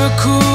never cool.